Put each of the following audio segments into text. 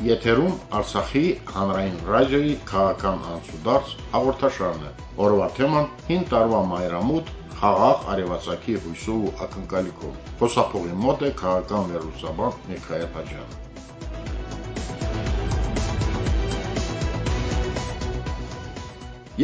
Եթերում Արցախի հանրային ռադիոյի քաղաքական անցուդարձ հաղորդաշարն է։ Օրվա թեման՝ 5 տարվա մայրամուտ խաղաղ արևածագի հույսով ու ակնկալիքով։ Խոսափողի մոտ է քաղաքական վերլուծաբան Միքայել Հաջյանը։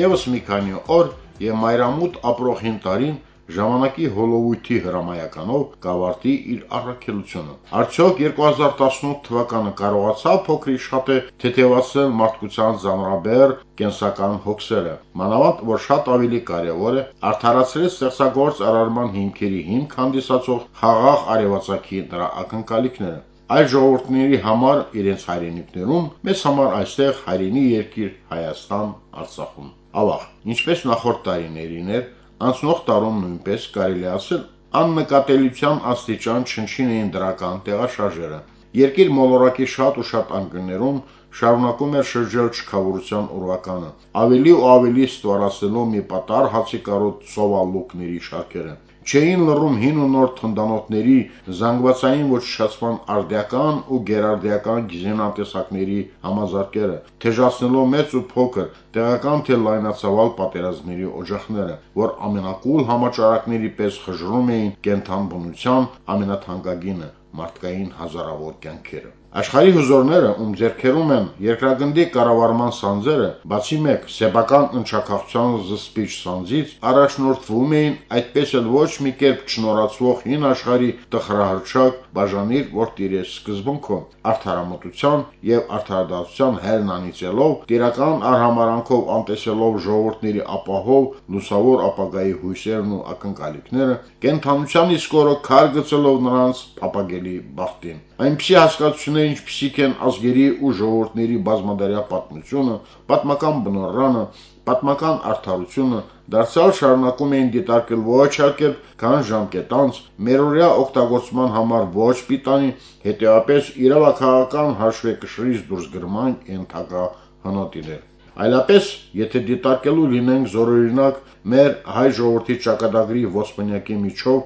Եվս մի քանի օր եւ մայրամուտ ապրող 5 տարին ժամանակի հոլովույթի հրամայականով կավարտի իր առաքելությունը։ Արդյոք 2018 թվականը կարողացավ փոքրի շատ է թեթևացնել մարդկության զանրաբեր կենսական հոգսերը։ Մանավանդ, որ շատ ավելի կարևոր է արդարացնել ստեղծագործ արարման հիմքերի հիմք հանդիսացող խաղաղ արևածագի նրա ակնկալիքները այլ ժողովուրդների համար իրենց հայրենիքներում, մեզ համար այստեղ հայրենի երկիր Հայաստան, Արցախում։ Ավաղ, ինչպես նախորդ տարիներին էր, Անցնող տարում նույնպես կարելի ասել աննկատելիության աստիճան չնչին էին դրական տեղաշարժերը։ Երկիր մոլորակի շատ ու շատ անկյուններում շարունակում էր շրջել չքավորության ուրվականը, ավելի ու ավելի ստվարացնելով մի պատար հացի կարոտ սովալուկների շարքերը չէին լռում հին ու նոր թնդանոթների զանգվածային ոչնչացման արդիական ու գերարդիական գիզենատեսակների համազարկերը, թեժացնելով մեծ ու փոքր, տեղական թե լայնածավալ պատերազմների օջախները, որ ամենակուլ համաճարակների պես խժռում էին կենթան բնության ամենաթանկագինը՝ մարդկային հազարավոր կյանքերը։ Աշխարհի հզորները, ում ձեռքերում են երկրագնդի կառավարման սանձերը, բացի մեկ սեփական ընչակաղցության զսպիչ սանձից, առաջնորդվում էին այդպես էլ ոչ մի կերպ չնորացվող հին աշխարհի տխրահրճակ բաժանիր որ տիրես սկզբունքով, արդարամտության եւ արդարադատության հերն անիծելով, տիրական արհամարանքով անտեսելով ժողովուրդների ապահով լուսավոր ապագայի հույսերն ու ակնկալիքները, կենթանության իսկ օրը քար գցելով նրանց փապագելի բախտին։ Այնպիսի հասկացություններ, ինչպիսիք են ազգերի ու ժողովուրդների բազմադարյա պատմությունը, պատմական բնորանը, պատմական արդարությունը դարձյալ շարունակում էին դիտարկել ոչ արկել, քան ժամկետանց, մերօրյա օգտագործման համար ոչ պիտանի, հետեւապես իրավաքաղաքական հաշվեկշռից դուրս գրման ենթակա հնոտիներ։ Այլապես, եթե դիտարկելու լինենք զորօրինակ մեր հայ ժողովրդի ճակատագրի ոսպնյակի միջով,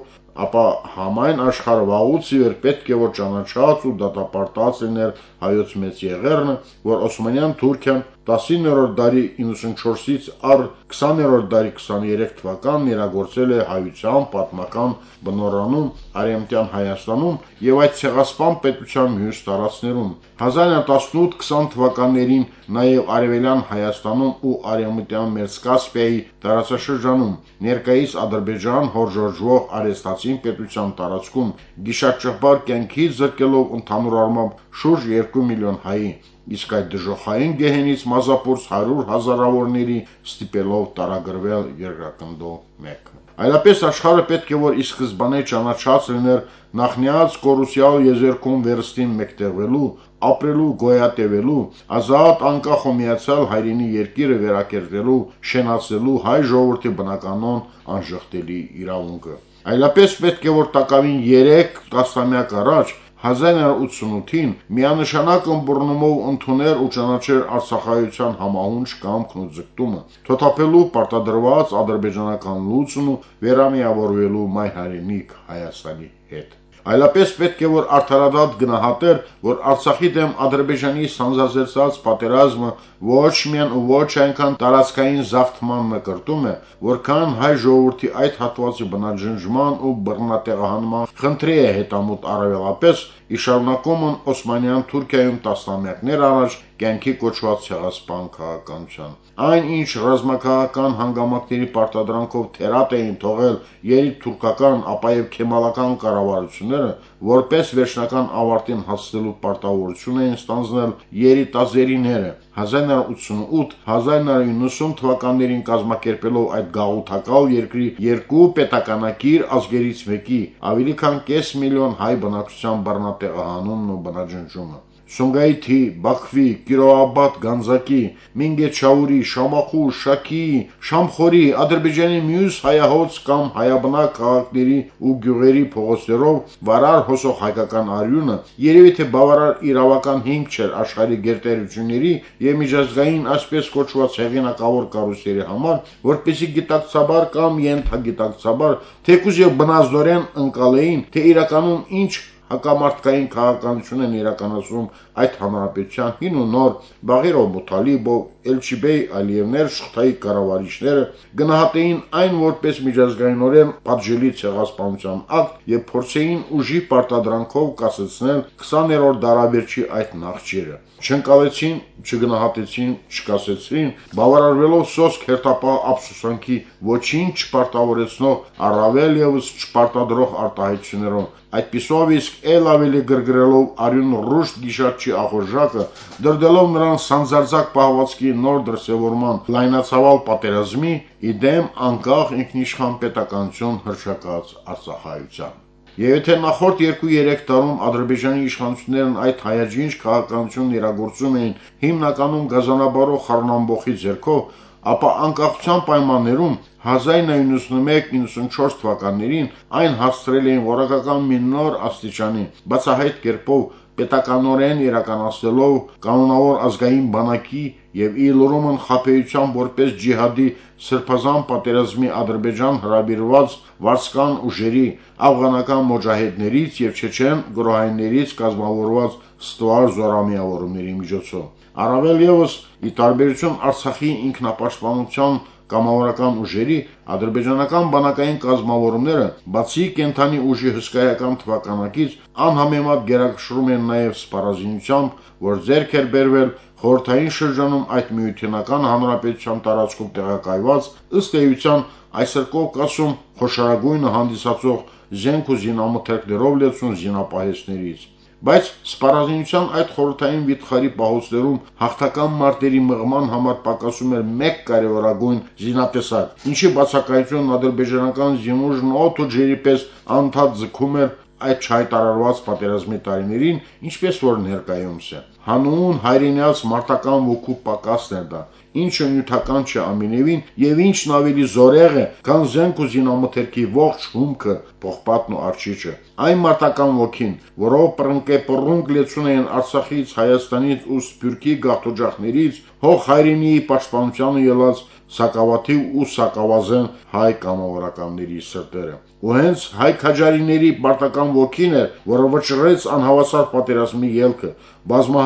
ապա համայն աշխարհը վաղուց ի վեր պետք է որ ճանաչած ու դատապարտած լիներ հայոց մեծ եղերնը, որ Օսմանյան Թուրքիան 19-րդ դարի 94-ից առ 20-րդ դարի 23 թվականն իրագործել է հայության պատմական բնորանում Արեմտյան Հայաստանում եւ այդ ցեղասպան պետության մյուս տարածքներում 1918-20 թվականներին նաեւ Արևելյան Հայաստանում ու Արեմտյան Մերձկասպիայի տարածաշրջանում ներկայիս Ադրբեջան հորժորժվող արեստացին պետության տարածքում գիշատճապար կյանքի զրկելով ընդհանուր առմամբ շուրջ 2 միլիոն հայի, իսկ այդ դժոխային գեհենից մազապուրց 100 հազարավորների ստիպելով տարագրվել երկրակնդով մեկ։ Այլապես աշխարհը պետք է որ ի սկզբանե ճանաչած լիներ նախնյաց կորուսյալ եզերքում վերստին մեկտեղվելու, ապրելու, գոյատևելու, ազատ անկախ ու միացյալ հայրենի երկիրը վերակերտելու, շենացնելու հայ ժողովրդի բնականon անժխտելի իրավունքը։ Այլապես պետք է որ տակավին 3 տասնամյակ առաջ 1988-ին միանշանակ ըմբռնումով ընդուներ ու ճանաչեր Արցախայության համահունչ կամքն ու ձգտումը, թոթափելու պարտադրված ադրբեջանական լուծն ու վերամիավորվելու մայր հայրենիք Հայաստանի հետ այլապես պետք է որ արդարադատ գնահատեր, որ Արցախի դեմ Ադրբեջանի սանձազերծած պատերազմը ոչ միայն ու ոչ այնքան տարածքային զավթման մկրտում է, որքան հայ ժողովրդի այդ հատվածի բնաջնջման ու բռնատեղահանման խնդրի է հետամուտ առավելապես իշարունակումն Օսմանյան Թուրքիայում տասնամյակներ առաջ կյանքի կոչված ցեղասպան քաղաքականության։ Այն ինչ ռազմաքաղաքական հանգամանքների պարտադրանքով թերատ էին թողել երիտթուրքական, ապա եւ քեմալական կառավարությունները, որպես վերջնական ավարտին հասնելու պարտավորություն էին ստանձնել երիտազերիները 1988-1990 թվականներին կազմակերպելով այդ գաղութակալ երկրի երկու պետականակիր ազգերից մեկի ավելի քան կես միլիոն հայ բնակչության բռնատեղահանումն ու բնաջնջումը։ Սումգայիթի, Բաքվի, Կիրովաբադ, Գանձակի, Մինգեչաուրի, Շամախու, Շաքիի, Շամխորի, Ադրբեջանի մյուս հայահոց կամ հայաբնակ քաղաքների ու գյուղերի փողոցներով վարար հոսող հայկական արյունը երևի թե բավարար իրավական հիմք չէր աշխարհի գերտերությունների եւ միջազգային այսպես կոչված հեղինակավոր կառույցների համար, որպեսի գիտակցաբար կամ ենթագիտակցաբար թեկուզ եւ բնազդորեն ընկալեին, թե իրականում ինչ հակամարտկային քաղաքականություն են իրականացում այդ հանրապետության հին ու նոր Բաղիրով Մութալիբով, Էլչիբեյ Ալիևներ շղթայի կառավարիչները գնահատեին այն որպես միջազգայինորեն պատժելի ցեղասպանության ակտ եւ փորձեին ուժի պարտադրանքով կասեցնել 20-րդ դարաբերջի այդ նախճիրը չընկալեցին, չգնահատեցին, չկասեցրին, բավարարվելով սոսկ հերթապահ ափսոսանքի ոչինչ չպարտավորեցնող առավել եւս չպարտադրող արտահայտություններով, այդպիսով իսկ ել ավելի գրգռելով արյուն ռուշտ գիշատչի ախորժակը, դրդելով նրան սանձարձակ պահվածքի նոր դրսևորման լայնացավալ պատերազմի, իդեմ անկախ ինքնիշխան պետականություն հրշակած Արցախայության։ Եվ եթե նախորդ 2-3 տարում Ադրբեջանի իշխանություններն այդ հայաջինջ քաղաքականությունն իրագործում էին հիմնականում գազանաբարող խառնամբոխի ձեռքով, ապա անկախության պայմաններում 1991-94 թվականներին այն հասցրել էին որակական մի նոր աստիճանի, բացահայտ կերպով պետականորեն իրականացնելով կանոնավոր ազգային բանակի եւ իլրոմն խափեության որպես ջիհադի սրբազան պատերազմի Ադրբեջան հրավիրված վարսկան ուժերի աֆղանական մոջահեդներից եւ չեչեն գրոհայներից կազմավորված ստվար զորամիավորումների միջոցով։ Առավել եւս, ի տարբերություն Արցախի ինքնապաշտպանության կամավորական ուժերի ադրբեջանական բանակային կազմավորումները բացի կենթանի ուժի հսկայական թվականակից անհամեմատ գերակշռում են նաև սպառազինությամբ, որ ձեռք էր բերվել խորթային շրջանում այդ միութենական հանրապետության տարածքում տեղակայված ըստ էության այսր Կովկասում խոշորագույնը հանդիսացող զենք ու զինամթերքներով լեցուն զինապահեսներից բայց սպառազինության այդ խորհրդային վիթխարի պահոցներում հաղթական մարտերի մղման համար պակասում էր մեկ կարևորագույն զինատեսակ, ինչի բացակայությունն ադրբեջանական զինուժն օդ ու ջերի պես անդադ ձգում էր այդ չհայտարարված պատերազմի տարիներին, ինչպես որ ներկայումս է։ Հանուն հայրենյաց մարտական ոգու պակասն էր դա, ինչը նյութական չէ ամենևին եւ ինչն ավելի զորեղ է, քան զենք ու զինամթերքի ողջ հումքը, պողպատն ու արչիճը։ Այն մարտական ոգին, որով պրնկե պռունկ լեցուն էին Արցախից, Հայաստանից ու Սփյուռքի գաղթօջախներից, հող հայրենիի պաշտպանությանը ելած սակավաթիվ ու սակավազեն հայ կամավորականների սրտերը։ Ու հենց հայ քաջարիների պարտական ոգին էր, որը վճռեց անհավասար պատերազմի ելքը,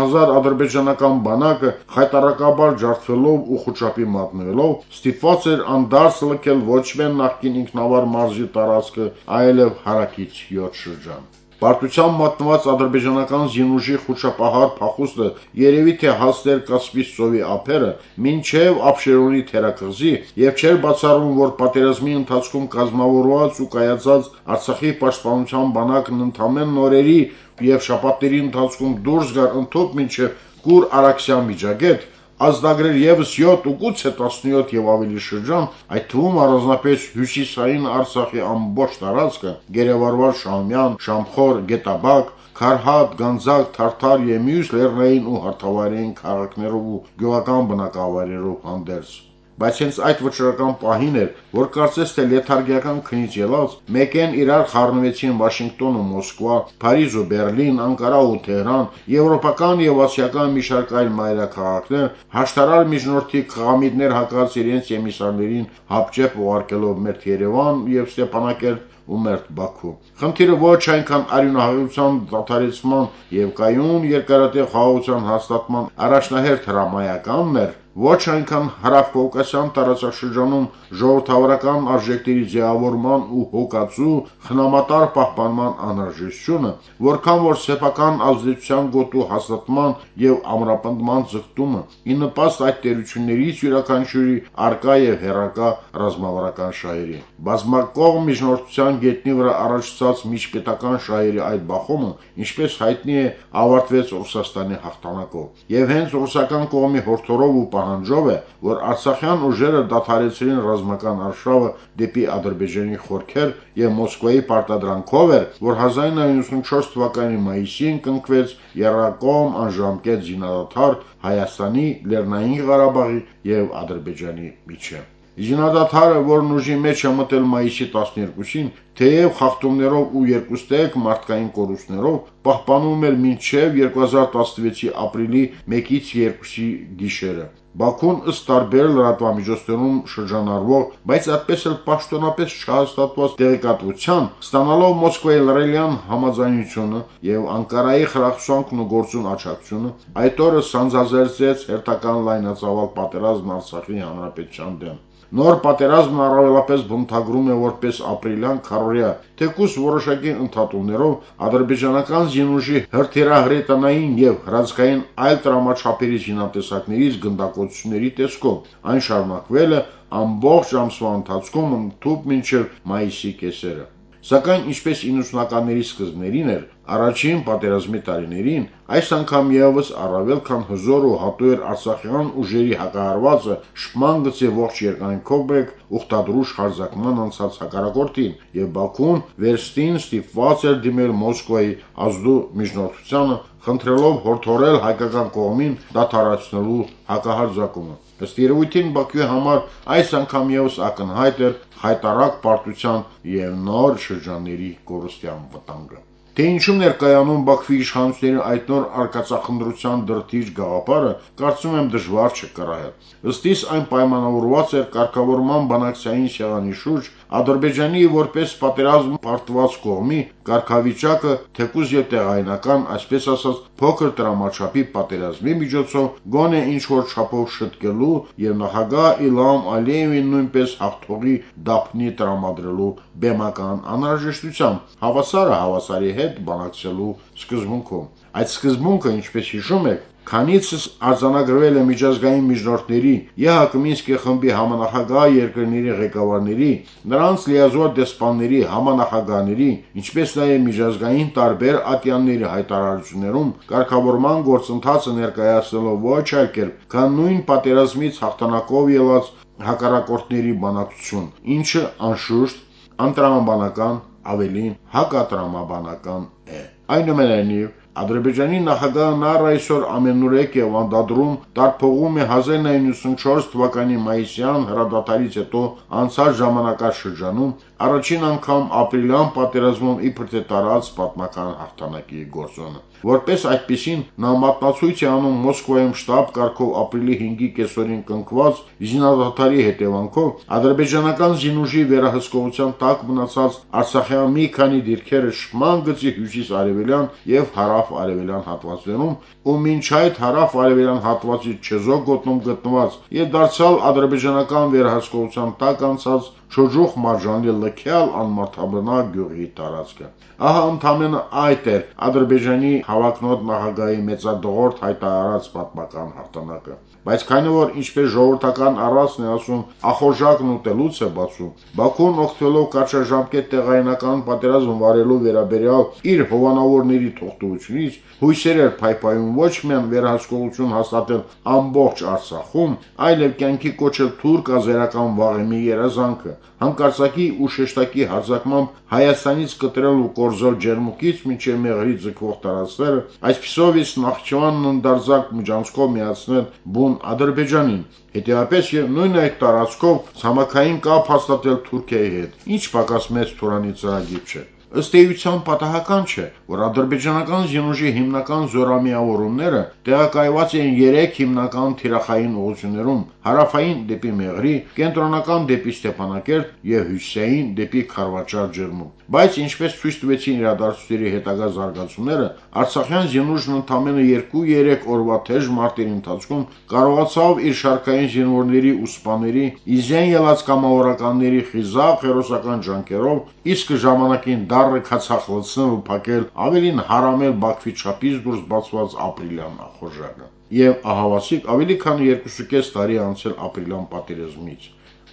բազմահազար ադրբեջանական բանակը խայտարակաբար ջարդվելով ու խոճապի մատնվելով ստիպված էր անդարս լքել ոչ միայն նախկին ինքնավար մարզի տարածքը, այլև հարակից 7 շրջան։ Պարտության մատնված ադրբեջանական զինուժի խոչապահար փախուստը երևի թե հասներ Կասպից ծովի ափերը, մինչև Աբշերոնի թերակղզի եւ չէր բացառվում, որ պատերազմի ընթացքում կազմավորված ու կայացած Արցախի պաշտպանության բանակն ընդամեն նորերի եւ շաբաթների ընթացքում դուրս գար ընդཐུպ մինչև Կուր Արաքսյան միջագետ, ազդագրեր եւս 7 ու գուցե 17 եւ ավելի շրջան, այդ թվում առանձնապես հյուսիսային Արցախի ամբողջ տարածքը, Գերեվարվար Շահումյան, Շամխոր, Գետաբակ, Քարհատ, Գանձակ, Թարթար եւ մյուս լեռնային ու հարթավայրային քաղաքներով ու գյուղական բնակավայրերով հանդերձ բայց հենց այդ վճռական պահին էր, որ կարծես թե լեթարգիական քնից ելած մեկեն իրար խառնվեցին Վաշինգտոն ու Մոսկվա, Փարիզ ու Բերլին, Անկարա ու Թեհրան, եվրոպական եւ ասիական մի շարք այլ մայրաքաղաքներ, հաշտարար միջնորդի խաղամիտներ հակած իրենց եմիսարներին հապճեպ ուղարկելով մերթ Երևան եւ Ստեփանակերտ ու մերթ Բաքու։ Խնդիրը ոչ այնքան արյունահեղության դադարեցման եւ կայուն երկարատև խաղաղության հաստատման առաջնահերթ հրամայականն էր, ոչ այնքան հարավկովկասյան տարածաշրջանում ժողովրդավարական արժեքների ձևավորման ու հոգացու խնամատար պահպանման անհրաժեշտությունը, որքան որ սեփական ազդեցության գոտու հաստատման եւ ամրապնդման ձգտումը՝ ի նպաստ այդ տերություններից յուրաքանչյուրի արկա եւ հերակա ռազմավարական շահերի։ Բազմակողմ միջնորդության գետնի վրա առաջացած միջպետական շահերի այդ բախումը, ինչպես հայտնի է, ավարտվեց Ռուսաստանի հաղթանակով։ Եվ հենց ռուսական կողմի հորդորով ու պահանջով է, որ Արցախյան ուժերը դադարեցրին ռազմական արշավը դեպի Ադրբեջանի խորքեր եւ Մոսկվայի պարտադրանքով էր, որ 1994 թվականի մայիսին կնքվեց Երակոմ անժամկետ զինադադար Հայաստանի, Լեռնային Ղարաբաղի եւ Ադրբեջանի միջեւ։ Զինադադարը, որն ուժի մեջ է մտել մայիսի 12-ին, թեև խախտումներով ու երկուստեք մարդկային կորուստներով, պահպանում էր մինչև 2016-ի ապրիլի 1-ից 2-ի գիշերը։ Բաքուն ըստ տարբեր լրատվամիջոցներում շրջանառվող, բայց այդպես էլ պաշտոնապես չհաստատված տեղեկատվության, ստանալով Մոսկվայի լրելյան համաձայնությունը եւ Անկարայի խրախուսանքն ու գործուն աջակցությունը, այդ օրը սանձազերծեց հերթական լայնածավալ պատերազմն Արցախի հանրապետության դեմ։ Նոր պատերազմն առավելապես բնութագրում է որպես ապրիլյան քարորիա, թեկուս որոշակի ընդհատումներով ադրբեջանական զինուժի հրթիռահրետանային եւ հրացքային այլ տրամաչափերի զինատեսակներից գնդակոծությունների տեսքով։ Այն շարունակվել է ամբողջ ամսվա ընթացքում ընդཐུպ մինչև մայիսի կեսերը։ Սակայն ինչպես 90-ականների սկզբներին էր, առաջին պատերազմի տարիներին, այս անգամ եւս առավել քան հզոր ու հատու էր Արցախյան ուժերի հակահարվածը շփման գծի ողջ երկայնքով բեք ուխտադրուժ հարձակման անցած հակարակորտին, եւ Բաքուն վերստին ստիպված էր դիմել Մոսկվայի ազդու միջնորդությանը, խնդրելով հորդորել հայկական կողմին դադարեցնելու հակահարձակումը։ Ըստ երևույթին Բաքվի համար այս անգամ եւս ակնհայտ էր հայտարարակ պարտության եւ նոր շրջանների կորստյան վտանգը։ Թե ինչում ներկայանում Բաքվի իշխանությունների այդ նոր արկածախնդրության դրթիջ գաղափարը, կարծում եմ դժվար չէ կռահել։ Ըստ իս այն պայմանավորված էր կարգավորման բանակցային շեղանի շուրջ Ադրբեջանի որպես պատերազմ պարտված կողմի կարգավիճակը թեկուզ եւ տեղայնական, այսպես ասած, փոքր տրամաչափի պատերազմի միջոցով գոնե ինչ որ չափով շտկելու եւ նախագահ Իլհամ Ալիևին նույնպես հաղթողի դափնի տրամադրելու բեմական անհրաժեշտությամբ հավասարը հավասարի հետ բանակցելու սկզբունքով։ Այդ սկզբունքը, ինչպես հիշում եք, Քանիցս արձանագրվել է միջազգային միջնորդների ԵՀԿ Մինսկի խմբի համանախագահ երկրների ղեկավարների, նրանց լիազոր դեսպանների, համանախագահների, ինչպես նաև միջազգային տարբեր ատյանների հայտարարություններում կարգավորման գործընթացը ներկայացնելով ոչ այլ կերպ, քան նույն պատերազմից հաղթանակով ելած հակառակորդների բանակցություն, ինչը անշուշտ անտրամաբանական, ավելին հակատրամաբանական է։ Այնուամենայնիվ, Ադրբեջանի նախագահն առ այսօր ամենուրեք եւ անդադրում տարփողում է 1994 թվականի մայիսյան հրադադարից հետո անցած ժամանակաշրջանում առաջին անգամ ապրիլյան պատերազմում իբր թե տարած պատմական հաղթանակի գործոնը։ Որպես այդպիսին նա մատնացույց է անում Մոսկվայում շտաբ կարգով ապրիլի 5-ի կեսօրին կնքված զինադատարի հետևանքով ադրբեջանական զինուժի վերահսկողության տակ մնացած Արցախյան մի քանի դիրքերը շման գծի հյուսիս-արևելյան եւ հարավ-արևելյան հատվածներում ու մինչ այդ հարավ-արևելյան հատվածից չեզոք գոտնում գտնված եւ դարձյալ ադրբեջանական վերահսկողության տակ անցած շոջուխ մարժանլի լքյալ անմարթաբնակ գյուղի տարածքը։ Ահա ընդամենը այդ էր Ադրբեջանի հավակնոտ նախագահի մեծադողորդ հայտարարած պատմական հաղթանակը։ Բայց քանի որ ինչպես ժողովրդական առածն է ասում, ախորժակն ուտելուց է բացում, Բաքուն օգտվելով կարճաժամկետ տեղայնական պատերազմ վարելու վերաբերյալ իր հովանավորների թողտությունից հույսեր էր փայփայում ոչ միայն վերահսկողություն հաստատել ամբողջ Արցախում, այլև կյանքի կոչել թուրք ազերական վաղեմի երազանքը, հանկարծակի ու շեշտակի հարձակմամբ Հայաստանից կտրել ու կորզել Ջերմուկից մինչև Մեղրի ձգվող տարածքները, այսպիսով իսկ Նախճիվանն ընդարձակ միջանցքով միացնել բուն Ադրբեջանին, հետեւապես եւ նույն այդ տարածքով ցամաքային կապ հաստատել Թուրքիայի հետ։ Ինչ պակաս մեծ Թուրանի ծրագիր չէ։ Ըստ էության պատահական չէ, որ ադրբեջանական զինուժի հիմնական զորամիավորումները տեղակայված էին 3 հիմնական թիրախային ուղություններում՝ հարավային դեպի Մեղրի, կենտրոնական դեպի Ստեփանակերտ եւ հյուսիսային դեպի Խարվաճար ջերմուկ։ Բայց ինչպես ցույց տվեցին իրադարձությունների հետագա զարգացումները, Արցախյան զինուժն ընդամենը 2-3 օրվա թեժ մարտերի ընթացքում կարողացավ իր շարքային զինվորների ու սպաների, իզեն ելած կամավորականների խիզախ հերոսական ջանքերով, իսկ ժամանակին դառը քացախլցնել ու փակել ավելին հարամել Բաքվի չափից դուրս բացված ապրիլյան ախորժակը եւ ահավասիկ ավելի քան 2.5 տարի անցել ապրիլյան պատերազմից։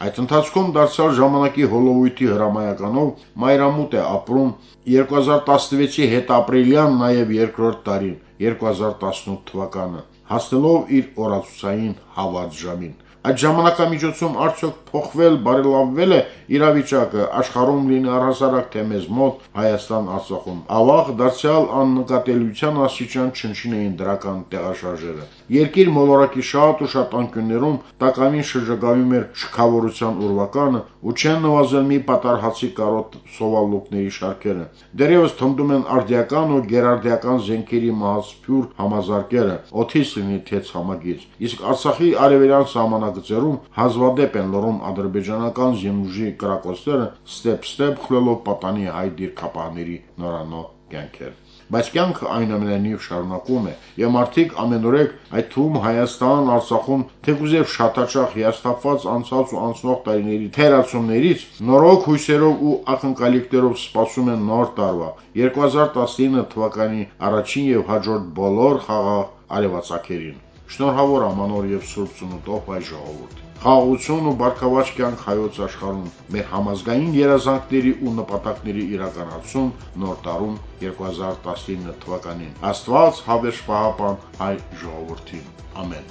Այդ ընթացքում դարձյալ ժամանակի հոլովույթի հրամայականով մայրամուտ է ապրում 2016-ի հետապրիլյան նաև երկրորդ տարին 2018 թվականը, հասնելով իր օրացուցային հավատ ժամին։ Այդ ժամանակամիջոցում արդյոք փոխվել, բարելավվել է իրավիճակը աշխարհում լինի առհասարակ թե մեզ մոտ Հայաստան Արցախում։ Ավաղ դարձյալ աննկատելիության աստիճան չնչին էին դրական տեղաշարժերը։ Երկիր մոլորակի շատ ու շատ անկյուններում տակամին շրջագայում էր շքավորության ուրվականը ու չեն նվազել մի պատարհացի կարոտ սովալուկների շարքերը։ Դերևս թնդում են արդիական ու գերարդիական զենքերի մահացփյուր համազարկերը, օթից լինի թե ցամաքից։ Իսկ Արցախի արևելյան սահմանագծերում հազվադեպ են լռում ադրբեջանական զինուժի կրակոցները, ստեպ-ստեպ խլելով պատանի հայ դիրքապահների նորանո կյանքեր բայց կյանքը այնուամենայնիվ շարունակվում է, եւ մարդիկ ամենուրեք, այդ թվում Հայաստան, Արցախում, թեկուզև շատ հաճախ հիասթափված անցած ու անցնող տարիների թերացումներից նորոգ հույսերով ու ակնկալիքներով սպասում են նոր տարվա 2019 թվականի առաջին եւ հաջորդ բոլոր խաղաղ արևածագերին։ Շնորհավոր ամանոր եւ Սուրբ Ծնունդով հայ ժողովուրդ։ Խաղաղություն ու բարգավաճ կյանք հայոց աշխարհում մեր համազգային երազանքների ու նպատակների իրականացում նոր տարում 2019 թվականին։ Աստված հավերժ պահապան հայ ժողովրդին։ Ամեն։